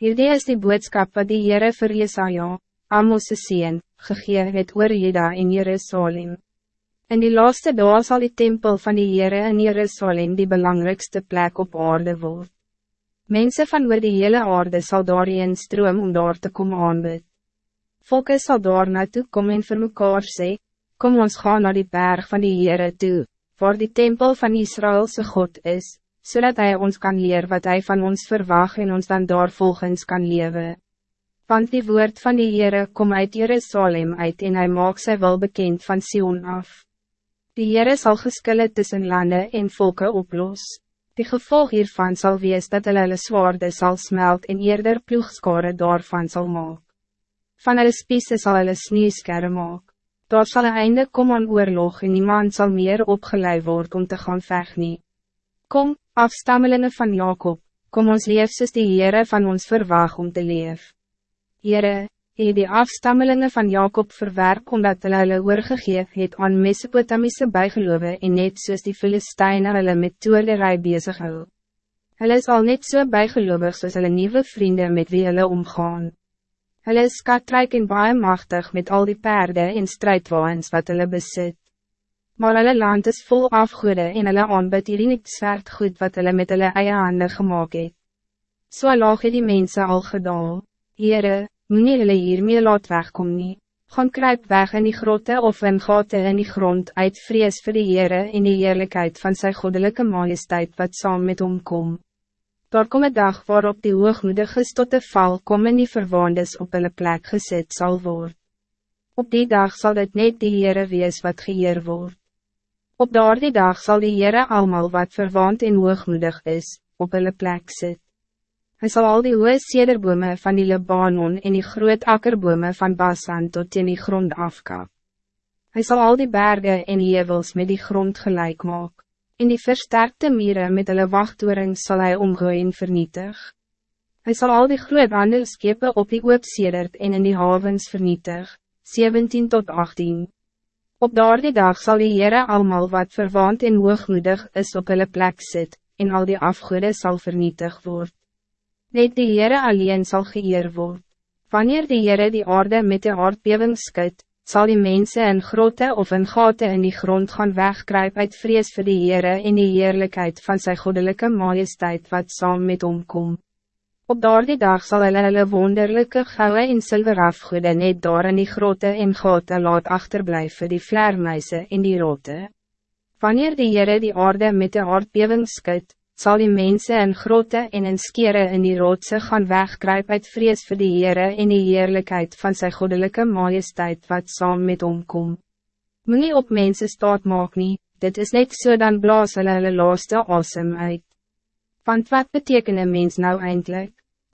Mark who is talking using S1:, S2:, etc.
S1: Hierdie is die boodskap wat die Heere vir Jesaja, Amos' sien, gegee het oor Jeda in Jerusalem. In die laatste dag zal die tempel van die Heere in Jerusalem die belangrijkste plek op aarde word. Mensen van oor die hele aarde zal daarin stroom om daar te komen aanbid. Volke sal daar naartoe kom en vir mekaar sê, kom ons gaan naar die berg van die Heere toe, waar die tempel van Israëlse God is, zodat hij ons kan leer wat hij van ons verwacht en ons dan daar volgens kan leven. Want die woord van die Heere kom uit Jerusalem uit en hij maakt sy wel bekend van Sion af. Die Heere zal geskille tussen landen en volken oplos. Die gevolg hiervan zal wees dat hulle hulle zwaarde zal smelt en eerder ploegskare daarvan zal maak. Van hulle spiese sal hulle sneeuwskere maak. Daar zal een einde kom aan oorlog en niemand zal meer opgeleid worden om te gaan nie. Kom, afstammelingen van Jacob, kom ons leef soos die Heere van ons verwaag om te leef. Heere, hy die afstammelingen van Jacob verwerp omdat hulle hulle oorgegeef het aan Mesopotamiese bijgeloven en net soos die Filisteine hulle met toerderij bezig hou. Hulle is al net so bijgelovig soos hulle nieuwe vrienden met wie hulle omgaan. Hulle is skatrijk en baie machtig met al die paarden en strijdwaans wat hulle besit maar hulle land is vol afgoede en hulle aanbid hierdie niet zwart goed wat hulle met hulle eie hande gemaakt het. So laag het die mense al gedaal, Heere, moet nie hulle hiermee laat wegkom nie, gaan kruip weg in die grotte of in gaten in die grond uit vrees vir die Heere en die eerlijkheid van zijn goddelijke majesteit wat saam met hom kom. Daar kom een dag waarop die hoogmoediges tot de val kom en die verwaandes op hulle plek gezet zal worden. Op die dag zal het net die Heere wees wat geëer wordt. Op daardie dag zal die Heere allemaal wat verwaand en hoogmoedig is, op hulle plek sit. Hij zal al die hoge sederbome van die Libanon en die groot akkerbome van Basan tot in die grond afkap. Hij zal al die bergen en hevels met die grond gelijk maak. In die versterkte mieren met hulle wachttoering zal hij omgooi en vernietig. Hij zal al die groot handelskepe op die oop sedert en in die havens vernietig, 17 tot 18. Op daardie dag zal die Heere allemaal wat verwaand en hoogmoedig is op hulle plek sit, en al die afgoede zal vernietig worden. Net die Heere alleen zal geëer word. Wanneer die Heere die aarde met de aardbeving skud, zal die mensen in grote of in gaten in die grond gaan wegkruip uit vrees voor die Heere en die heerlijkheid van zijn goddelijke majesteit wat saam met hom kom. Op daardie dag zal hulle hulle wonderlijke gouden en zilver afgoede net daar in die grote en gote laat achterblijven die vleermuise in die rote. Wanneer die Heere die aarde met de aardbeving skud, zal die mensen in grote en in skere in die rotse gaan wegkruip uit vrees voor die Heere en die heerlijkheid van zijn goddelijke majesteit wat saam met hom kom. Moet nie op mensen staat maak nie, dit is net so dan blaas hulle hulle laaste asem uit. Want wat betekenen mens nou eindelijk?